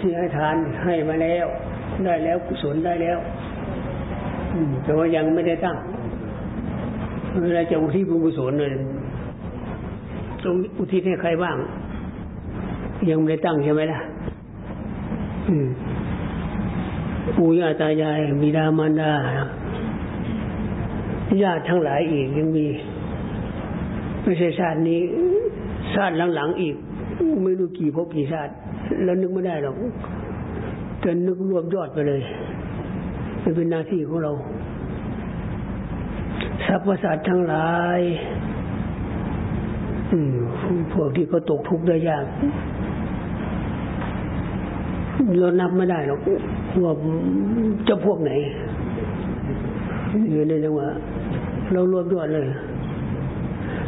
ที่ให้ทานให้มาแล้ว ได้แล้วกุศลได้แล้วแต่ว่ายังไม่ได้ตั้งเวลาจะอุทิศบุญกุศลเลยตรงอุทิศให้ใครบ้าง ยังไม่ได้ตั้งใช่ไหมล่ะอืมปู่ย่าตายายบิดามารดาญาติทั้งหลายอีกยังมี ไม่ใช่ชาตินี้ชาติหลังๆอีก ไม่รู้กี่ภพกี่ชาติ แล้วนึกไม่ได้หรอกจะนึกรวบยอดไปเลยมันเป็นหน้าที่ของเราสรรพสัตว์ทั้งหลายอืมพวกที่เขาตกทุกข์ได้ยากเรานับไม่ได้หรอกว่าจะพวกไหนอยู่ในจังหวะเรารวบยอดเลย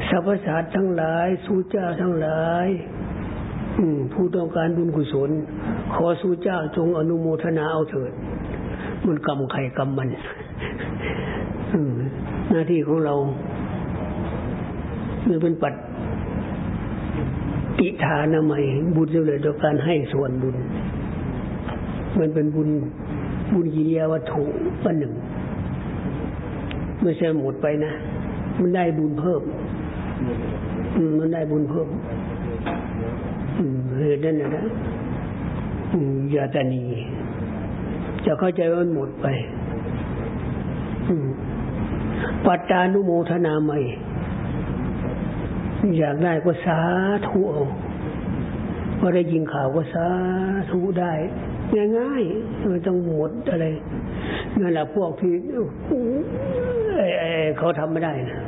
สรรพสัตว์ทั้งหลาย สูเจ้าทั้งหลาย ผู้ต้องการบุญกุศล ขอสู้เจ้าจงอนุโมทนาเอาเถิด มันกรรมใครกรรมมันอืหน้าที่ของเรามันเป็นปัดปิทานามัยบุญเลยโดยการให้ส่วนบุญ มันเป็นบุญบุญกิริยาวัตถุอันหนึ่ง ไม่ใช่หมดไปนะ มันได้บุญเพิ่มอืมมันได้บุญเพิ่ม นั้นนะอย่าตานี จะเข้าใจว่ามันหมดไปอืมปัตตานุโมทนาใหม่ อยากได้ก็สาธุเอาพอได้ยินข่าวก็สาธุได้ ง่ายๆไม่ต้องหมดอะไรนั่นแหละพวกที่เขาทำไม่ได้นะ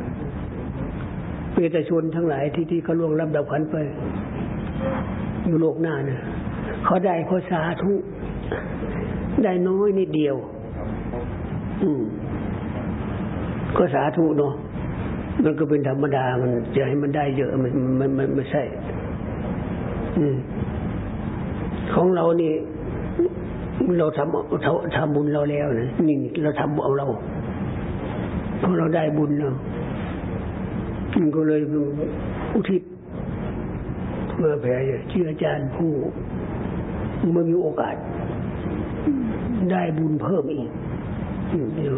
เปตชนทั้งหลายที่ที่เขาล่วงรับดับขันไป อยู่โลกหน้านะเขาได้เขาสาธุได้น้อยนิดเดียว อืม ก็สาธุเนาะมันก็เป็นธรรมดามันจะให้มันได้เยอะมันมันมันไม่ใช่ อืม ของเรานี่เราทำทำบุญเราแล้วนะนี่เราทำเอาเราเพราะเราได้บุญแล้วมันก็เลยอุทิศ เมื่อแผ่เชื่ออาจารย์ผู้เมื่อมีโอกาส ได้บุญเพิ่มอีกเดี๋ยว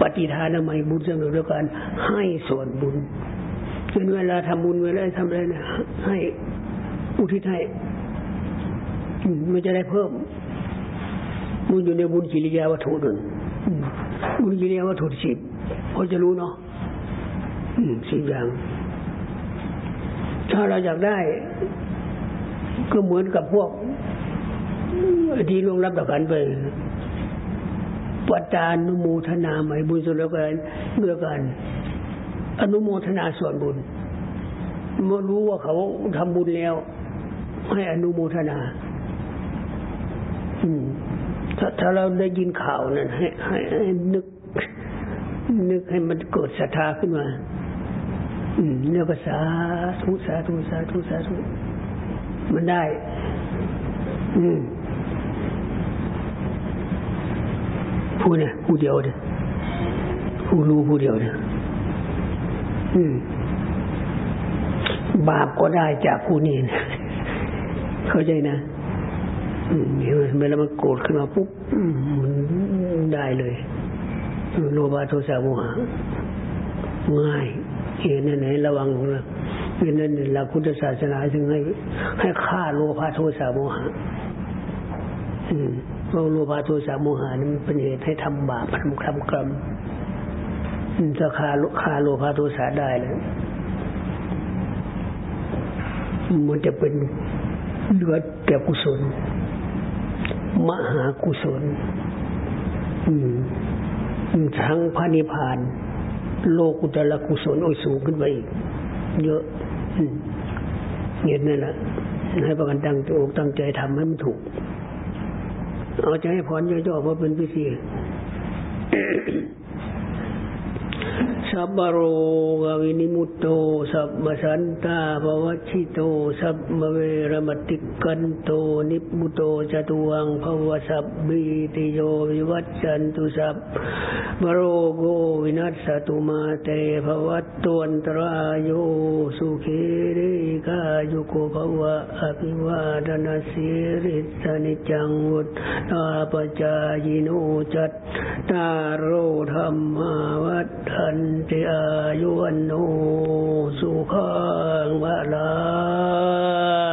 ปฏิทานใหม่บุญเสมอด้วยการให้ส่วนบุญเป็นเวลาทำบุญเวลาทำอะไรนะให้อุทิศให้มันจะได้เพิ่ม บุญอยู่ในบุญกิริยาวัตถุหนึ่งบุญกิริยาวัตถุสิบพอจะรู้เนาะสิบอย่าง ถ้าเราอยากได้ ก็เหมือนกับพวกที่ลงรับประกันไปปัจจานุโมทนาใหม่บุญส่วนแล้วกันด้วยกัน อนุโมทนาส่วนบุญเมื่อรู้ว่าเขาทำบุญแล้ว ให้อนุโมทนา อืม ถ้าถ้าเราได้ยินข่าวนั้นให้ให้ให้นึก นึกให้มันเกิดศรัทธาขึ้นมา อืมเนี่ยภาษาทุสาธุสาธุสาธุมันได้ อืมผู้เนี่ยผู้เดียวเนี่ยผู้รู้ผู้เดียวเนี่ยอืม บาปก็ได้จากผู้นี้นะเข้าใจนะอืมเห็นไหมเวลามันโกรธขึ้นมาปุ๊บมันได้เลย โลภะโทสะโมหะง่าย เห็นไหนระวังนะเพราะนั้นหลักพุทธศาสนาจึงให้ให้ฆ่าโลภะโทสะโมหะอืมเพราะโลภะโทสะโมหะนั้นมันเป็นเหตุให้ทำบาปทำกรรมกรรมถ้าฆ่าฆ่าโลภะโทสะได้แล้วมันจะเป็นเหลือแต่กุศล มหากุศล อืมทั้งพระนิพพาน โลกุตละกุศลโอ้ยสูงขึ้นไปอีก เยอะเห็นนั่นแหละให้ประกันตั้งอกตั้งใจทำให้มันถูก เอาใจให้พรย่อๆว่าเป็นพิธี สัพพโรกวินิมุตโต สัพพสันตาภวัชิโต สัพพเวรมติกันโต นิพุโตจตุวังภวสัพบีติโยวิวัตจันตุสัพบโรโกวินัสสตุมาเตภวัตตวันตรายโยสุขีริ กายุโกภวะอภิวาทนาสิริสนิจังวุฒาปจายโนจัตตาโรธรรมาวัฏทันติอายุวันโนสุขังวะลา